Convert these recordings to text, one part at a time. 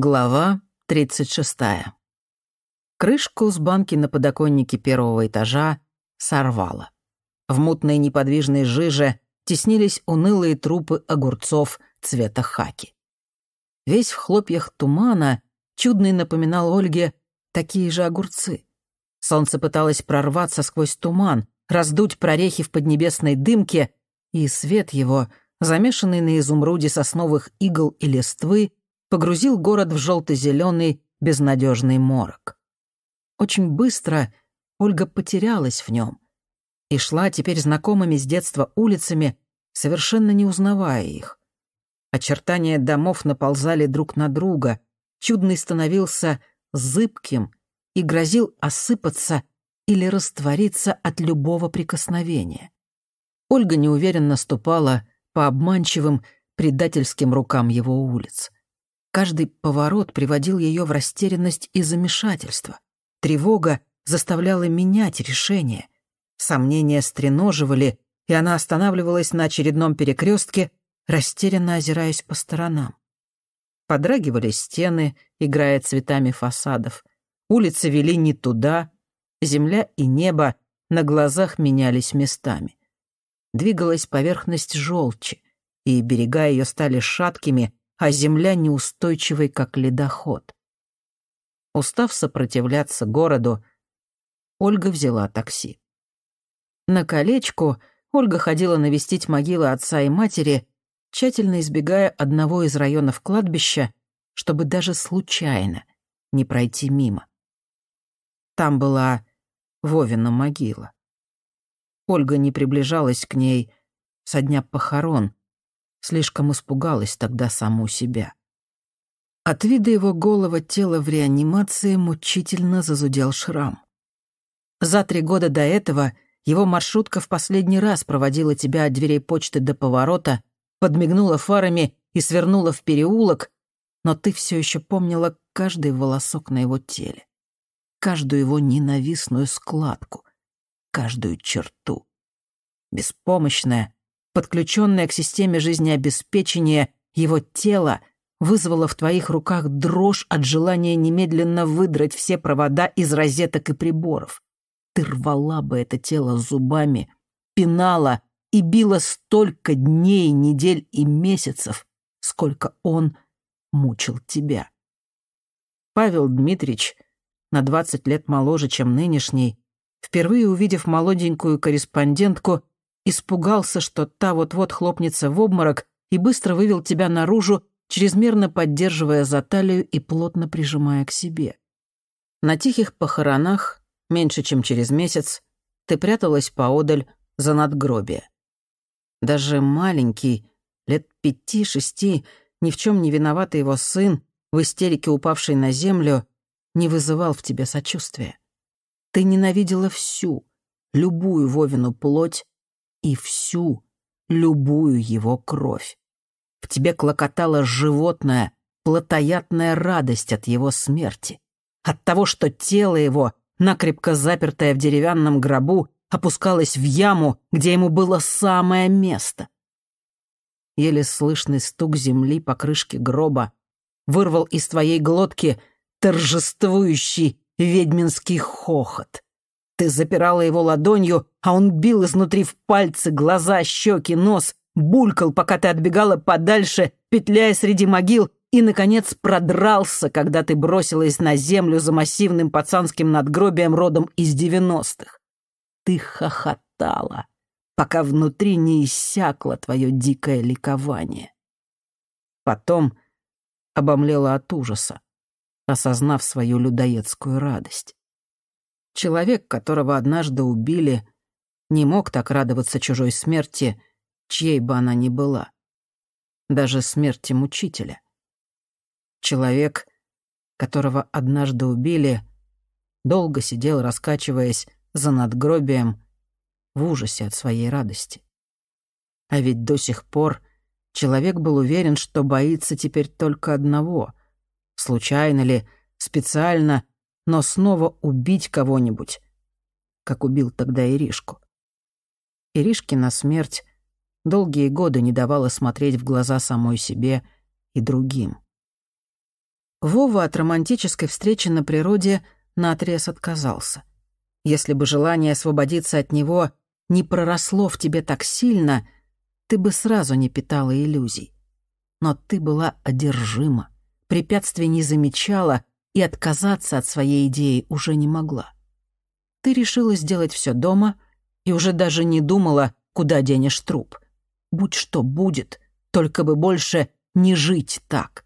Глава 36. Крышку с банки на подоконнике первого этажа сорвало. В мутной неподвижной жиже теснились унылые трупы огурцов цвета хаки. Весь в хлопьях тумана чудный напоминал Ольге такие же огурцы. Солнце пыталось прорваться сквозь туман, раздуть прорехи в поднебесной дымке, и свет его, замешанный на изумруде сосновых игл и листвы, погрузил город в желто-зеленый безнадежный морок. Очень быстро Ольга потерялась в нем и шла теперь знакомыми с детства улицами, совершенно не узнавая их. Очертания домов наползали друг на друга, чудный становился зыбким и грозил осыпаться или раствориться от любого прикосновения. Ольга неуверенно ступала по обманчивым, предательским рукам его улиц. Каждый поворот приводил ее в растерянность и замешательство. Тревога заставляла менять решение. Сомнения стреноживали, и она останавливалась на очередном перекрестке, растерянно озираясь по сторонам. Подрагивали стены, играя цветами фасадов. Улицы вели не туда, земля и небо на глазах менялись местами. Двигалась поверхность желчи, и берега ее стали шаткими, а земля неустойчивой, как ледоход. Устав сопротивляться городу, Ольга взяла такси. На колечку Ольга ходила навестить могилы отца и матери, тщательно избегая одного из районов кладбища, чтобы даже случайно не пройти мимо. Там была Вовина могила. Ольга не приближалась к ней со дня похорон, Слишком испугалась тогда саму себя. От вида его голого тела в реанимации мучительно зазудел шрам. За три года до этого его маршрутка в последний раз проводила тебя от дверей почты до поворота, подмигнула фарами и свернула в переулок, но ты все еще помнила каждый волосок на его теле, каждую его ненавистную складку, каждую черту. Беспомощная, подключенное к системе жизнеобеспечения его тело вызвало в твоих руках дрожь от желания немедленно выдрать все провода из розеток и приборов. Ты рвала бы это тело зубами, пинала и била столько дней, недель и месяцев, сколько он мучил тебя. Павел Дмитрич, на двадцать лет моложе, чем нынешний, впервые увидев молоденькую корреспондентку, испугался, что та вот-вот хлопнется в обморок и быстро вывел тебя наружу, чрезмерно поддерживая за талию и плотно прижимая к себе. На тихих похоронах, меньше чем через месяц, ты пряталась поодаль за надгробие. Даже маленький, лет пяти-шести, ни в чем не виноватый его сын, в истерике упавший на землю, не вызывал в тебе сочувствия. Ты ненавидела всю, любую Вовину плоть и всю, любую его кровь. В тебе клокотала животная, плотоядная радость от его смерти, от того, что тело его, накрепко запертое в деревянном гробу, опускалось в яму, где ему было самое место. Еле слышный стук земли по крышке гроба вырвал из твоей глотки торжествующий ведьминский хохот. Ты запирала его ладонью, а он бил изнутри в пальцы, глаза, щеки, нос, булькал, пока ты отбегала подальше, петляя среди могил, и, наконец, продрался, когда ты бросилась на землю за массивным пацанским надгробием родом из девяностых. Ты хохотала, пока внутри не иссякло твое дикое ликование. Потом обомлела от ужаса, осознав свою людоедскую радость. Человек, которого однажды убили, не мог так радоваться чужой смерти, чьей бы она ни была. Даже смерти мучителя. Человек, которого однажды убили, долго сидел, раскачиваясь за надгробием, в ужасе от своей радости. А ведь до сих пор человек был уверен, что боится теперь только одного. Случайно ли, специально но снова убить кого-нибудь, как убил тогда Иришку. Иришкина смерть долгие годы не давала смотреть в глаза самой себе и другим. Вова от романтической встречи на природе наотрез отказался. Если бы желание освободиться от него не проросло в тебе так сильно, ты бы сразу не питала иллюзий. Но ты была одержима, препятствий не замечала и отказаться от своей идеи уже не могла. Ты решила сделать все дома и уже даже не думала, куда денешь труп. Будь что будет, только бы больше не жить так.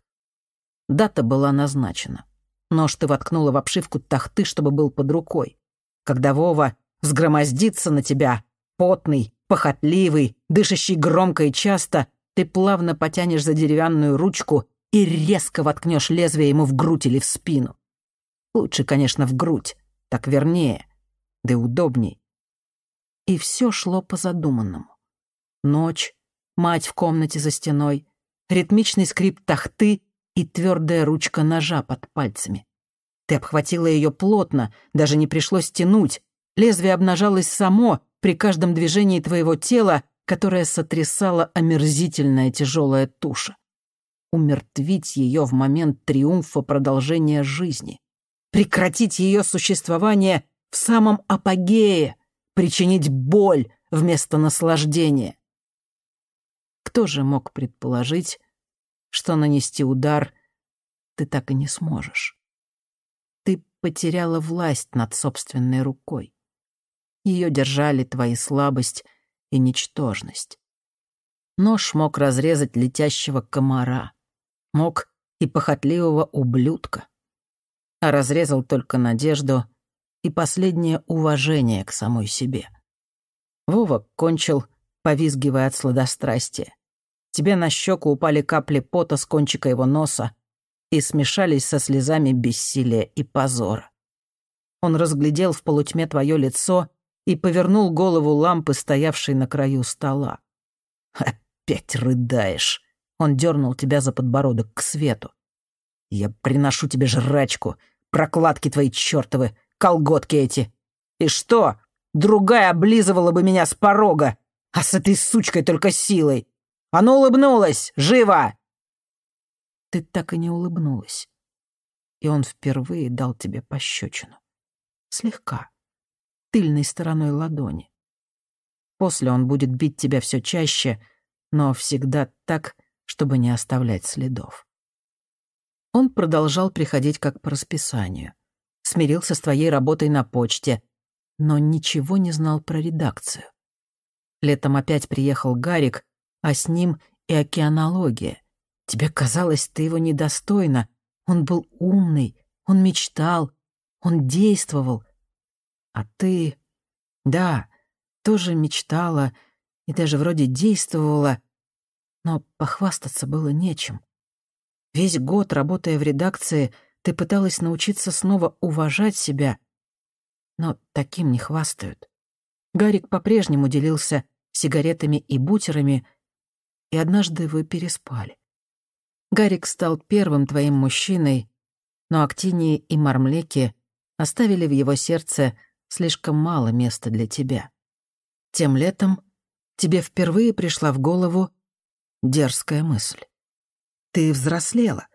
Дата была назначена. Нож ты воткнула в обшивку тахты, чтобы был под рукой. Когда Вова взгромоздится на тебя, потный, похотливый, дышащий громко и часто, ты плавно потянешь за деревянную ручку и резко воткнешь лезвие ему в грудь или в спину. Лучше, конечно, в грудь, так вернее, да и удобней. И все шло по задуманному. Ночь, мать в комнате за стеной, ритмичный скрип тахты и твердая ручка ножа под пальцами. Ты обхватила ее плотно, даже не пришлось тянуть. Лезвие обнажалось само при каждом движении твоего тела, которое сотрясало омерзительная тяжелая туша. Умертвить ее в момент триумфа продолжения жизни. Прекратить ее существование в самом апогее. Причинить боль вместо наслаждения. Кто же мог предположить, что нанести удар ты так и не сможешь? Ты потеряла власть над собственной рукой. Ее держали твои слабость и ничтожность. Нож мог разрезать летящего комара, мог и похотливого ублюдка, а разрезал только надежду и последнее уважение к самой себе. Вова кончил, повизгивая от сладострастия. Тебе на щеку упали капли пота с кончика его носа и смешались со слезами бессилия и позора. Он разглядел в полутьме твое лицо и повернул голову лампы, стоявшей на краю стола. «Опять рыдаешь!» Он дернул тебя за подбородок к свету. «Я приношу тебе жрачку, прокладки твои чертовы, колготки эти. И что? Другая облизывала бы меня с порога, а с этой сучкой только силой. Оно улыбнулось! Живо!» Ты так и не улыбнулась. И он впервые дал тебе пощечину. Слегка. Тыльной стороной ладони. После он будет бить тебя все чаще, но всегда так, чтобы не оставлять следов. Он продолжал приходить как по расписанию. Смирился с твоей работой на почте, но ничего не знал про редакцию. Летом опять приехал Гарик, а с ним и океанология. Тебе казалось, ты его недостойна. Он был умный, он мечтал, он действовал. А ты... Да, тоже мечтала и даже вроде действовала, но похвастаться было нечем. Весь год, работая в редакции, ты пыталась научиться снова уважать себя, но таким не хвастают. Гарик по-прежнему делился сигаретами и бутерами, и однажды вы переспали. Гарик стал первым твоим мужчиной, но Актинии и Мармлеки оставили в его сердце слишком мало места для тебя. Тем летом тебе впервые пришла в голову дерзкая мысль. Ты взрослела.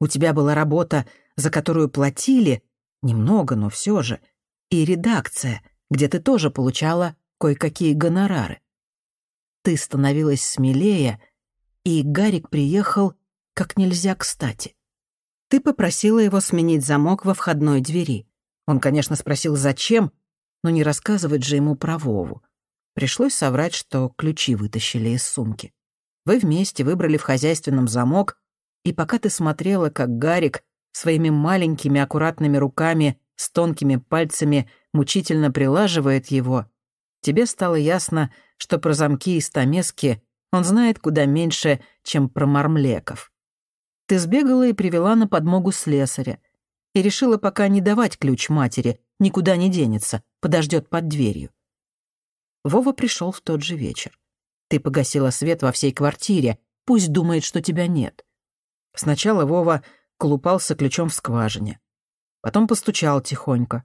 У тебя была работа, за которую платили, немного, но все же, и редакция, где ты тоже получала кое-какие гонорары ты становилась смелее, и Гарик приехал как нельзя кстати. Ты попросила его сменить замок во входной двери. Он, конечно, спросил, зачем, но не рассказывать же ему про Вову. Пришлось соврать, что ключи вытащили из сумки. Вы вместе выбрали в хозяйственном замок, и пока ты смотрела, как Гарик своими маленькими аккуратными руками с тонкими пальцами мучительно прилаживает его, тебе стало ясно, что про замки и стамески он знает куда меньше, чем про мармлеков. Ты сбегала и привела на подмогу слесаря. И решила пока не давать ключ матери, никуда не денется, подождет под дверью. Вова пришел в тот же вечер. Ты погасила свет во всей квартире, пусть думает, что тебя нет. Сначала Вова колупался ключом в скважине. Потом постучал тихонько.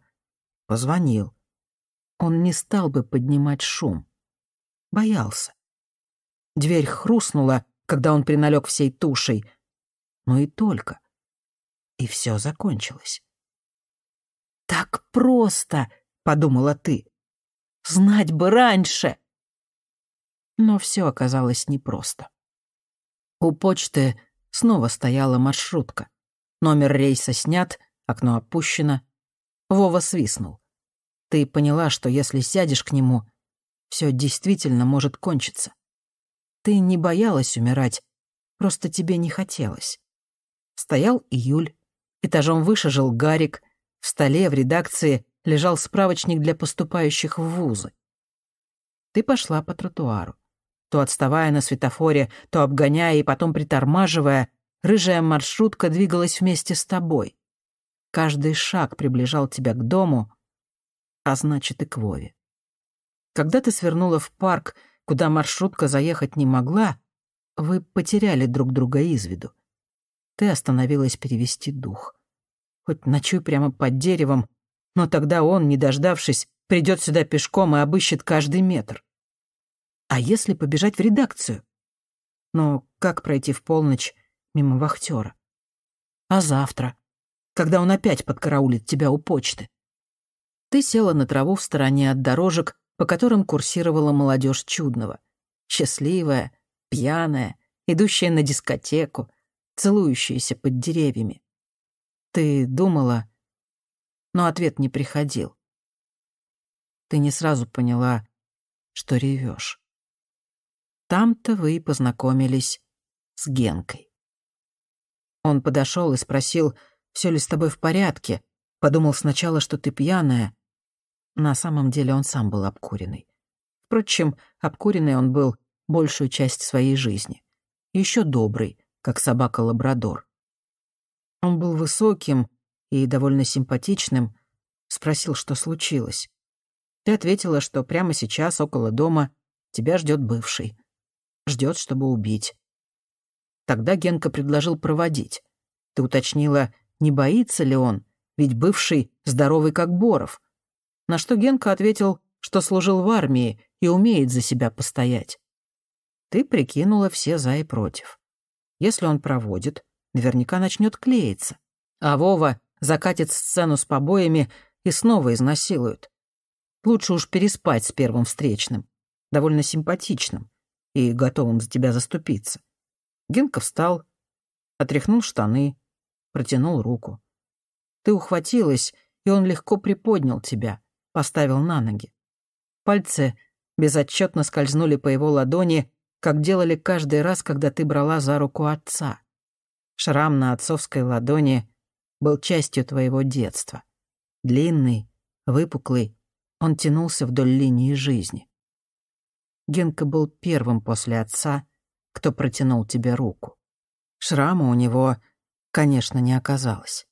Позвонил. Он не стал бы поднимать шум. Боялся. Дверь хрустнула, когда он приналег всей тушей. Но и только. и все закончилось. «Так просто!» — подумала ты. «Знать бы раньше!» Но все оказалось непросто. У почты снова стояла маршрутка. Номер рейса снят, окно опущено. Вова свистнул. Ты поняла, что если сядешь к нему, все действительно может кончиться. Ты не боялась умирать, просто тебе не хотелось. Стоял июль, этажом выше жил Гарик, в столе в редакции лежал справочник для поступающих в вузы. Ты пошла по тротуару. То отставая на светофоре, то обгоняя и потом притормаживая, рыжая маршрутка двигалась вместе с тобой. Каждый шаг приближал тебя к дому, а значит и к Вове. Когда ты свернула в парк, куда маршрутка заехать не могла, вы потеряли друг друга из виду. Ты остановилась перевести дух. Хоть ночуй прямо под деревом, но тогда он, не дождавшись, придет сюда пешком и обыщет каждый метр. А если побежать в редакцию? Но как пройти в полночь мимо вахтера? А завтра, когда он опять подкараулит тебя у почты? Ты села на траву в стороне от дорожек, по которым курсировала молодежь чудного. Счастливая, пьяная, идущая на дискотеку, целующаяся под деревьями. Ты думала, но ответ не приходил. Ты не сразу поняла, что ревешь. Там-то вы и познакомились с Генкой. Он подошел и спросил, все ли с тобой в порядке. Подумал сначала, что ты пьяная, на самом деле он сам был обкуренный. Впрочем, обкуренный он был большую часть своей жизни. Еще добрый, как собака-лабрадор. Он был высоким и довольно симпатичным, спросил, что случилось. Ты ответила, что прямо сейчас, около дома, тебя ждет бывший. Ждет, чтобы убить. Тогда Генка предложил проводить. Ты уточнила, не боится ли он, ведь бывший здоровый как Боров — на что Генка ответил, что служил в армии и умеет за себя постоять. Ты прикинула все за и против. Если он проводит, наверняка начнет клеиться. А Вова закатит сцену с побоями и снова изнасилует. Лучше уж переспать с первым встречным, довольно симпатичным и готовым за тебя заступиться. Генка встал, отряхнул штаны, протянул руку. Ты ухватилась, и он легко приподнял тебя, поставил на ноги. Пальцы безотчетно скользнули по его ладони, как делали каждый раз, когда ты брала за руку отца. Шрам на отцовской ладони был частью твоего детства. Длинный, выпуклый, он тянулся вдоль линии жизни. Генка был первым после отца, кто протянул тебе руку. Шрама у него, конечно, не оказалось.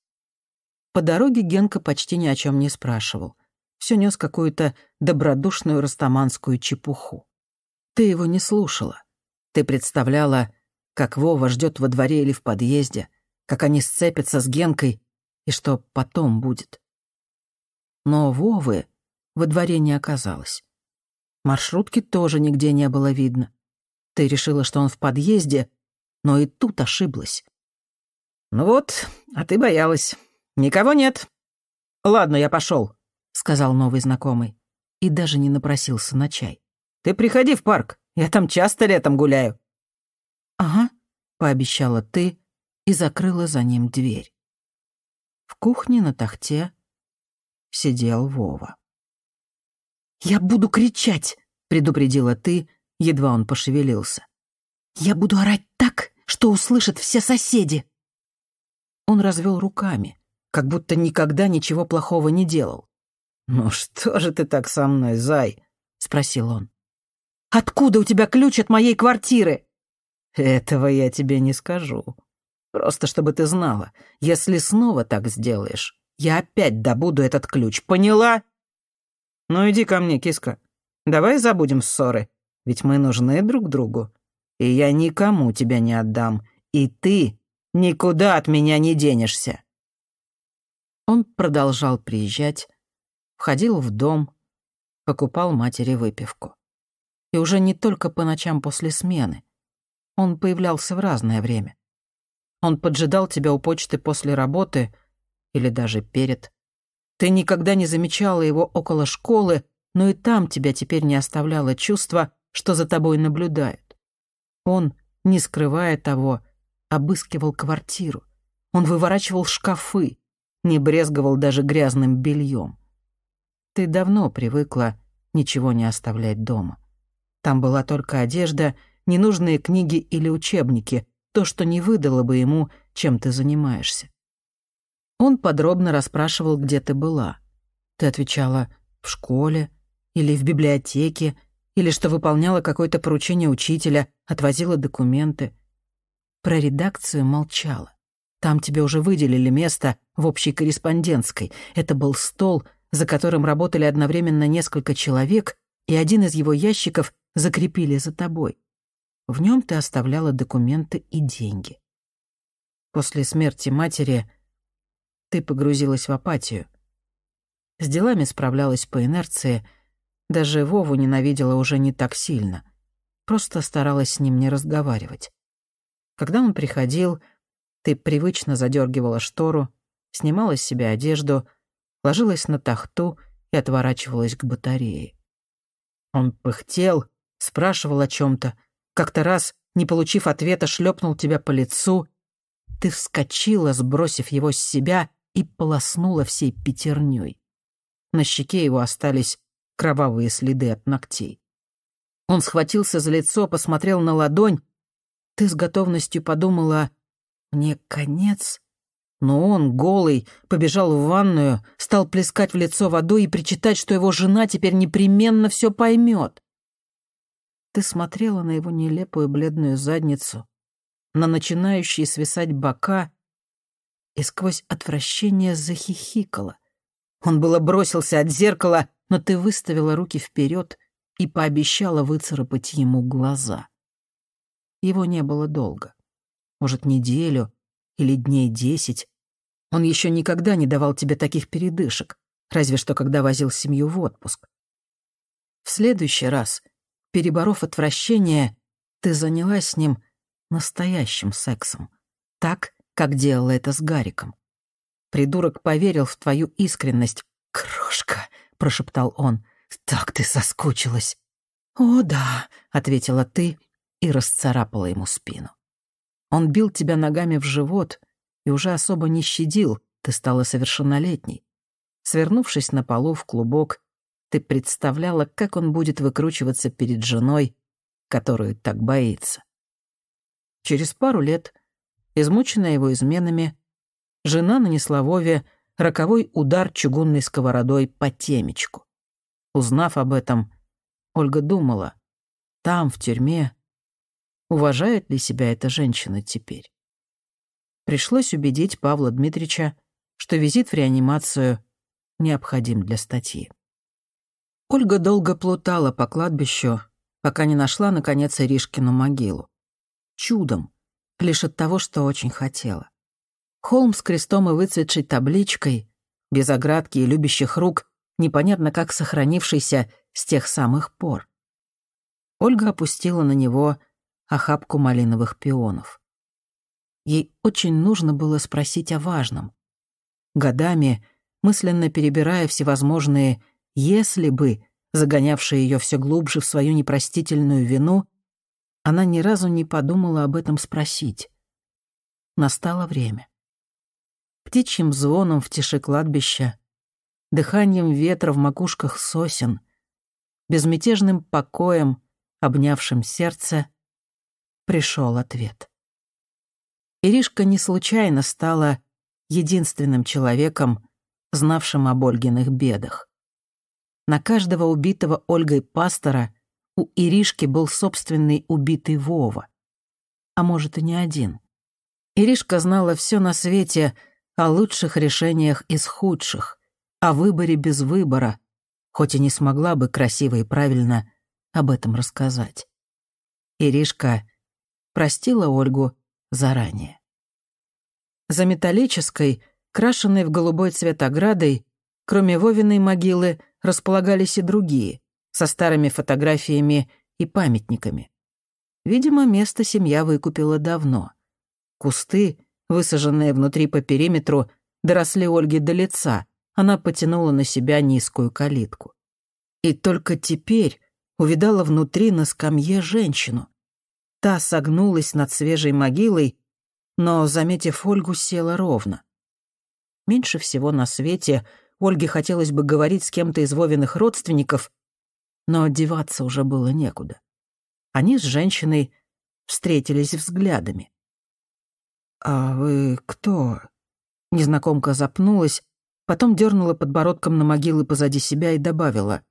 По дороге Генка почти ни о чем не спрашивал все нес какую-то добродушную растаманскую чепуху. Ты его не слушала. Ты представляла, как Вова ждет во дворе или в подъезде, как они сцепятся с Генкой и что потом будет. Но Вовы во дворе не оказалось. Маршрутки тоже нигде не было видно. Ты решила, что он в подъезде, но и тут ошиблась. «Ну вот, а ты боялась. Никого нет. Ладно, я пошел сказал новый знакомый. И даже не напросился на чай. «Ты приходи в парк, я там часто летом гуляю». «Ага», — пообещала ты и закрыла за ним дверь. В кухне на тахте сидел Вова. «Я буду кричать!» — предупредила ты, едва он пошевелился. «Я буду орать так, что услышат все соседи!» Он развел руками, как будто никогда ничего плохого не делал. «Ну что же ты так со мной, зай?» — спросил он. «Откуда у тебя ключ от моей квартиры?» «Этого я тебе не скажу. Просто чтобы ты знала, если снова так сделаешь, я опять добуду этот ключ, поняла?» «Ну иди ко мне, киска. Давай забудем ссоры, ведь мы нужны друг другу. И я никому тебя не отдам, и ты никуда от меня не денешься». Он продолжал приезжать, входил в дом, покупал матери выпивку. И уже не только по ночам после смены. Он появлялся в разное время. Он поджидал тебя у почты после работы или даже перед. Ты никогда не замечала его около школы, но и там тебя теперь не оставляло чувство, что за тобой наблюдают. Он, не скрывая того, обыскивал квартиру. Он выворачивал шкафы, не брезговал даже грязным бельем. Ты давно привыкла ничего не оставлять дома. Там была только одежда, ненужные книги или учебники, то, что не выдало бы ему, чем ты занимаешься. Он подробно расспрашивал, где ты была. Ты отвечала «в школе» или «в библиотеке», или что выполняла какое-то поручение учителя, отвозила документы. Про редакцию молчала. Там тебе уже выделили место в общей корреспондентской. Это был стол, за которым работали одновременно несколько человек, и один из его ящиков закрепили за тобой. В нем ты оставляла документы и деньги. После смерти матери ты погрузилась в апатию. С делами справлялась по инерции, даже Вову ненавидела уже не так сильно. Просто старалась с ним не разговаривать. Когда он приходил, ты привычно задергивала штору, снимала с себя одежду, ложилась на тахту и отворачивалась к батарее. Он пыхтел, спрашивал о чем то как-то раз, не получив ответа, шлепнул тебя по лицу. Ты вскочила, сбросив его с себя, и полоснула всей пятерней. На щеке его остались кровавые следы от ногтей. Он схватился за лицо, посмотрел на ладонь. Ты с готовностью подумала, мне конец? Но он, голый, побежал в ванную, стал плескать в лицо водой и причитать, что его жена теперь непременно все поймет. Ты смотрела на его нелепую бледную задницу, на начинающие свисать бока и сквозь отвращение захихикала. Он было бросился от зеркала, но ты выставила руки вперед и пообещала выцарапать ему глаза. Его не было долго. Может, неделю или дней десять. Он еще никогда не давал тебе таких передышек, разве что когда возил семью в отпуск. В следующий раз — переборов отвращение, ты занялась с ним настоящим сексом. Так, как делала это с Гариком. Придурок поверил в твою искренность. «Крошка», — прошептал он, — «так ты соскучилась». «О, да», — ответила ты и расцарапала ему спину. Он бил тебя ногами в живот и уже особо не щадил, ты стала совершеннолетней. Свернувшись на полу в клубок, ты представляла, как он будет выкручиваться перед женой, которую так боится. Через пару лет, измученная его изменами, жена нанесла Вове роковой удар чугунной сковородой по темечку. Узнав об этом, Ольга думала, там, в тюрьме, уважает ли себя эта женщина теперь. Пришлось убедить Павла Дмитрича, что визит в реанимацию необходим для статьи. Ольга долго плутала по кладбищу, пока не нашла, наконец, Иришкину могилу. Чудом, лишь от того, что очень хотела. Холм с крестом и выцветшей табличкой, без оградки и любящих рук, непонятно как сохранившийся с тех самых пор. Ольга опустила на него охапку малиновых пионов. Ей очень нужно было спросить о важном. Годами, мысленно перебирая всевозможные если бы, загонявшая ее все глубже в свою непростительную вину, она ни разу не подумала об этом спросить. Настало время. Птичьим звоном в тиши кладбища, дыханием ветра в макушках сосен, безмятежным покоем, обнявшим сердце, пришел ответ. Иришка не случайно стала единственным человеком, знавшим об Ольгиных бедах. На каждого убитого Ольгой пастора у Иришки был собственный убитый Вова. А может, и не один. Иришка знала все на свете о лучших решениях из худших, о выборе без выбора, хоть и не смогла бы красиво и правильно об этом рассказать. Иришка простила Ольгу заранее. За металлической, крашенной в голубой цвет оградой, кроме Вовиной могилы, располагались и другие, со старыми фотографиями и памятниками. Видимо, место семья выкупила давно. Кусты, высаженные внутри по периметру, доросли Ольге до лица. Она потянула на себя низкую калитку. И только теперь увидала внутри на скамье женщину. Та согнулась над свежей могилой, но, заметив Ольгу, села ровно. Меньше всего на свете Ольге хотелось бы говорить с кем-то из Вовиных родственников, но деваться уже было некуда. Они с женщиной встретились взглядами. «А вы кто?» Незнакомка запнулась, потом дернула подбородком на могилы позади себя и добавила.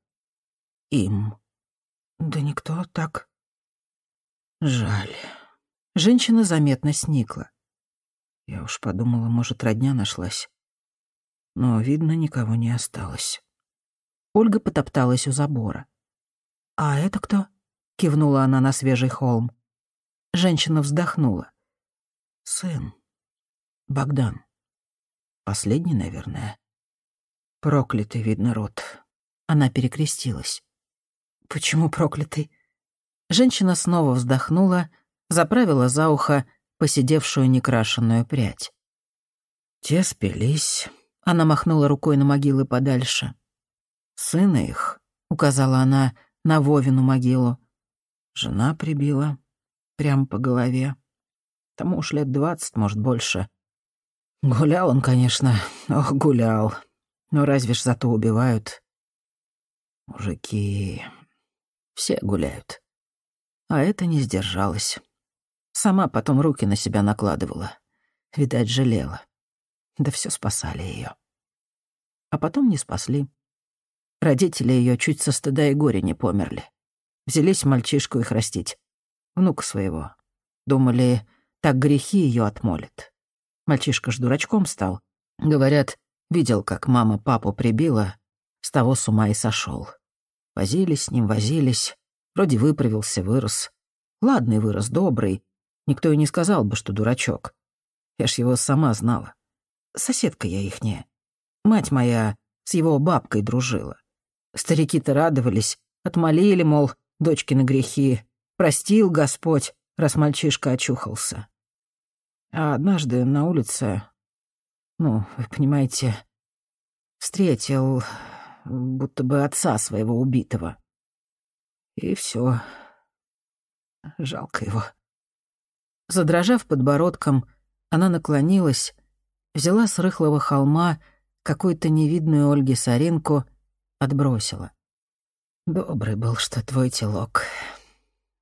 «Им». «Да никто так». «Жаль». Женщина заметно сникла. Я уж подумала, может, родня нашлась. Но, видно, никого не осталось. Ольга потопталась у забора. «А это кто?» — кивнула она на свежий холм. Женщина вздохнула. «Сын. Богдан. Последний, наверное. Проклятый, видно, род». Она перекрестилась. «Почему проклятый?» Женщина снова вздохнула, заправила за ухо посидевшую некрашенную прядь. Те спились. Она махнула рукой на могилы подальше. «Сына их», — указала она на Вовину могилу. Жена прибила. Прямо по голове. Тому уж лет двадцать, может, больше. Гулял он, конечно. Ох, гулял. Но разве ж зато убивают? Мужики... Все гуляют. А это не сдержалась. Сама потом руки на себя накладывала. Видать, жалела. Да все спасали ее. А потом не спасли. Родители ее чуть со стыда и горя не померли. Взялись мальчишку их растить. Внука своего. Думали, так грехи ее отмолят. Мальчишка ж дурачком стал. Говорят, видел, как мама папу прибила, с того с ума и сошел. Возились с ним, возились. Вроде выправился, вырос. Ладный вырос, добрый, Никто и не сказал бы, что дурачок. Я ж его сама знала. Соседка я ихняя. Мать моя с его бабкой дружила. Старики-то радовались, отмолили, мол, дочки на грехи. Простил Господь, раз мальчишка очухался. А однажды на улице, ну, вы понимаете, встретил будто бы отца своего убитого. И все. Жалко его. Задрожав подбородком, она наклонилась, взяла с рыхлого холма какую-то невидную Ольге соринку, отбросила. Добрый был, что твой телок.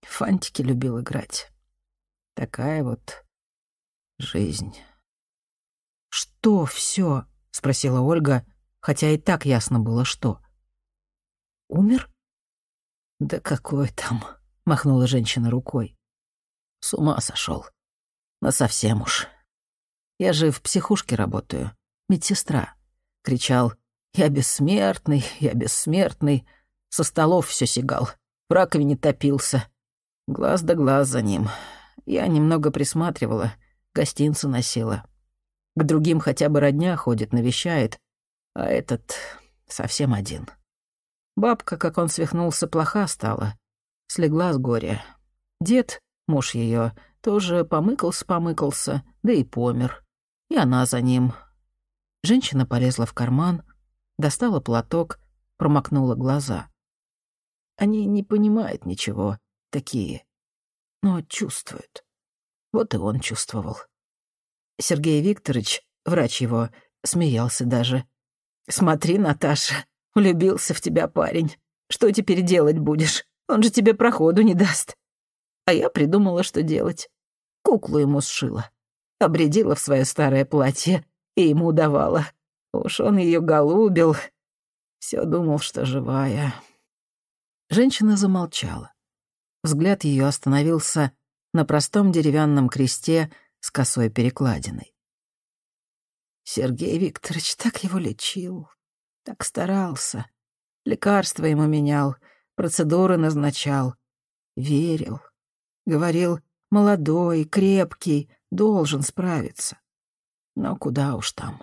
Фантики любил играть. Такая вот жизнь. «Что все? спросила Ольга, хотя и так ясно было, что. «Умер?» «Да какой там?» — махнула женщина рукой. С ума сошел. Но совсем уж. Я же в психушке работаю. Медсестра. Кричал «Я бессмертный, я бессмертный». Со столов все сигал. В раковине топился. Глаз да глаз за ним. Я немного присматривала, гостинцы носила. К другим хотя бы родня ходит, навещает, а этот совсем один. Бабка, как он свихнулся, плоха стала. Слегла с горя. Дед Муж ее тоже помыкался-помыкался, да и помер. И она за ним. Женщина полезла в карман, достала платок, промокнула глаза. Они не понимают ничего, такие, но чувствуют. Вот и он чувствовал. Сергей Викторович, врач его, смеялся даже. «Смотри, Наташа, влюбился в тебя парень. Что теперь делать будешь? Он же тебе проходу не даст». А я придумала, что делать. Куклу ему сшила. Обредила в свое старое платье и ему давала. Уж он ее голубил. Все думал, что живая. Женщина замолчала. Взгляд ее остановился на простом деревянном кресте с косой перекладиной. Сергей Викторович так его лечил, так старался. Лекарства ему менял, процедуры назначал. Верил, Говорил, молодой, крепкий, должен справиться. Но куда уж там.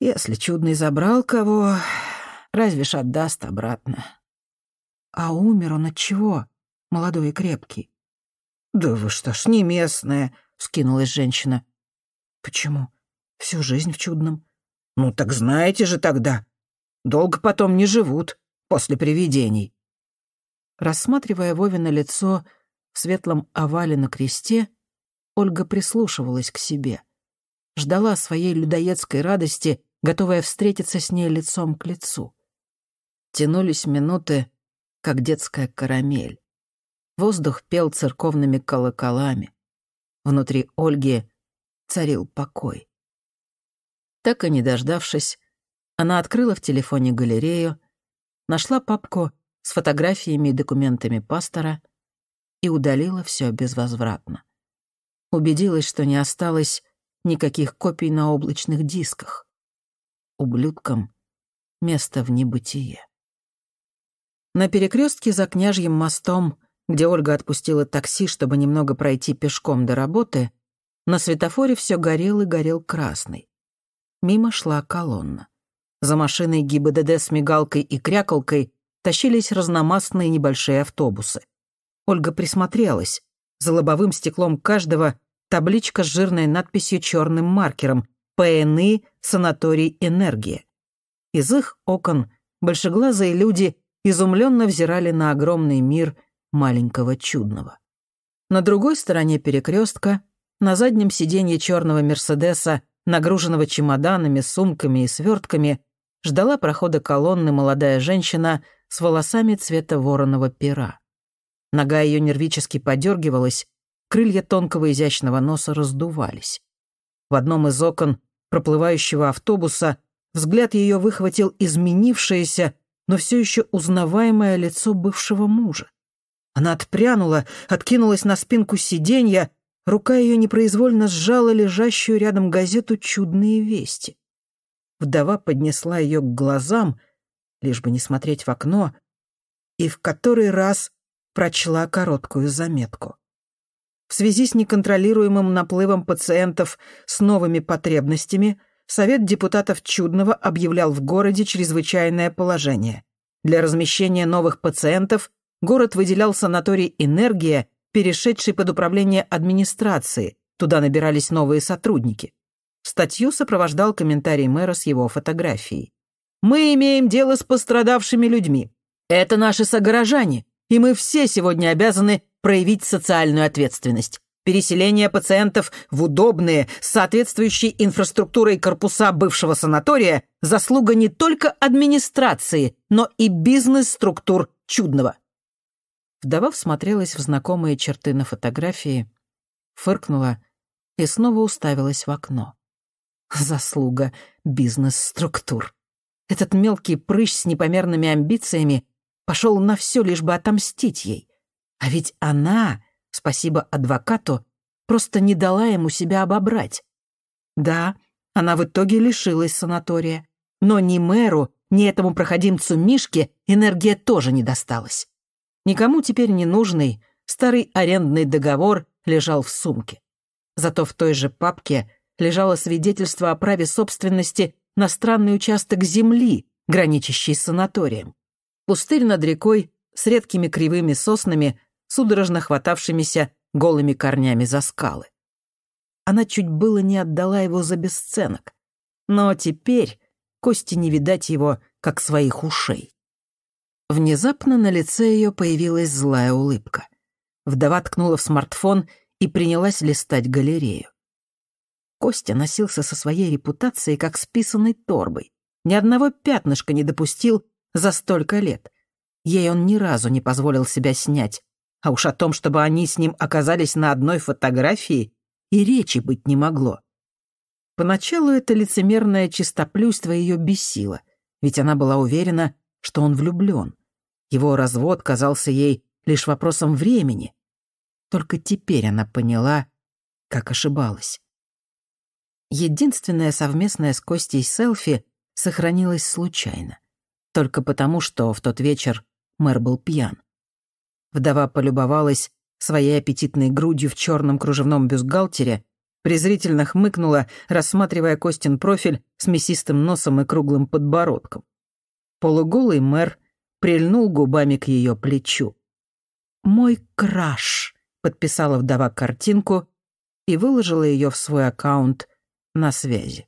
Если чудный забрал кого, разве ж отдаст обратно. А умер он от чего, молодой и крепкий? «Да вы что ж, не местная», — скинулась женщина. Почему? Всю жизнь в чудном. Ну так знаете же тогда. Долго потом не живут после привидений. Рассматривая Вовина лицо в светлом овале на кресте, Ольга прислушивалась к себе. Ждала своей людоедской радости, готовая встретиться с ней лицом к лицу. Тянулись минуты, как детская карамель. Воздух пел церковными колоколами. Внутри Ольги царил покой. Так и не дождавшись, она открыла в телефоне галерею, нашла папку с фотографиями и документами пастора и удалила все безвозвратно. Убедилась, что не осталось никаких копий на облачных дисках. Ублюдкам место в небытие. На перекрестке за княжьим мостом, где Ольга отпустила такси, чтобы немного пройти пешком до работы, на светофоре все горел и горел красный. Мимо шла колонна. За машиной ГИБДД с мигалкой и крякалкой тащились разномастные небольшие автобусы. Ольга присмотрелась. За лобовым стеклом каждого табличка с жирной надписью черным маркером «ПНИ. Санаторий Энергия». Из их окон большеглазые люди изумленно взирали на огромный мир маленького чудного. На другой стороне перекрестка, на заднем сиденье черного Мерседеса, нагруженного чемоданами, сумками и свертками, ждала прохода колонны молодая женщина с волосами цвета вороного пера. Нога ее нервически подергивалась, крылья тонкого изящного носа раздувались. В одном из окон проплывающего автобуса взгляд ее выхватил изменившееся, но все еще узнаваемое лицо бывшего мужа. Она отпрянула, откинулась на спинку сиденья, рука ее непроизвольно сжала лежащую рядом газету «Чудные вести». Вдова поднесла ее к глазам, лишь бы не смотреть в окно, и в который раз прочла короткую заметку. В связи с неконтролируемым наплывом пациентов с новыми потребностями Совет депутатов Чудного объявлял в городе чрезвычайное положение. Для размещения новых пациентов город выделял санаторий «Энергия», перешедший под управление администрации. Туда набирались новые сотрудники. Статью сопровождал комментарий мэра с его фотографией. «Мы имеем дело с пострадавшими людьми. Это наши согорожане, и мы все сегодня обязаны проявить социальную ответственность. Переселение пациентов в удобные, с соответствующей инфраструктурой корпуса бывшего санатория – заслуга не только администрации, но и бизнес-структур чудного». Вдова всмотрелась в знакомые черты на фотографии, фыркнула и снова уставилась в окно. Заслуга бизнес-структур. Этот мелкий прыщ с непомерными амбициями пошел на все, лишь бы отомстить ей. А ведь она, спасибо адвокату, просто не дала ему себя обобрать. Да, она в итоге лишилась санатория, но ни мэру, ни этому проходимцу Мишке энергия тоже не досталась. Никому теперь не нужный старый арендный договор лежал в сумке. Зато в той же папке лежало свидетельство о праве собственности на странный участок земли, граничащий с санаторием. Пустырь над рекой с редкими кривыми соснами, судорожно хватавшимися голыми корнями за скалы. Она чуть было не отдала его за бесценок. Но теперь Кости не видать его, как своих ушей. Внезапно на лице ее появилась злая улыбка. Вдова ткнула в смартфон и принялась листать галерею. Костя носился со своей репутацией как с торбой. Ни одного пятнышка не допустил за столько лет. Ей он ни разу не позволил себя снять. А уж о том, чтобы они с ним оказались на одной фотографии, и речи быть не могло. Поначалу это лицемерное чистоплюйство ее бесило, ведь она была уверена, что он влюблен. Его развод казался ей лишь вопросом времени. Только теперь она поняла, как ошибалась. Единственное совместное с Костей селфи сохранилось случайно. Только потому, что в тот вечер мэр был пьян. Вдова полюбовалась своей аппетитной грудью в черном кружевном бюстгальтере, презрительно хмыкнула, рассматривая Костин профиль с мясистым носом и круглым подбородком. Полуголый мэр прильнул губами к ее плечу. «Мой краш», — подписала вдова картинку и выложила ее в свой аккаунт на связи.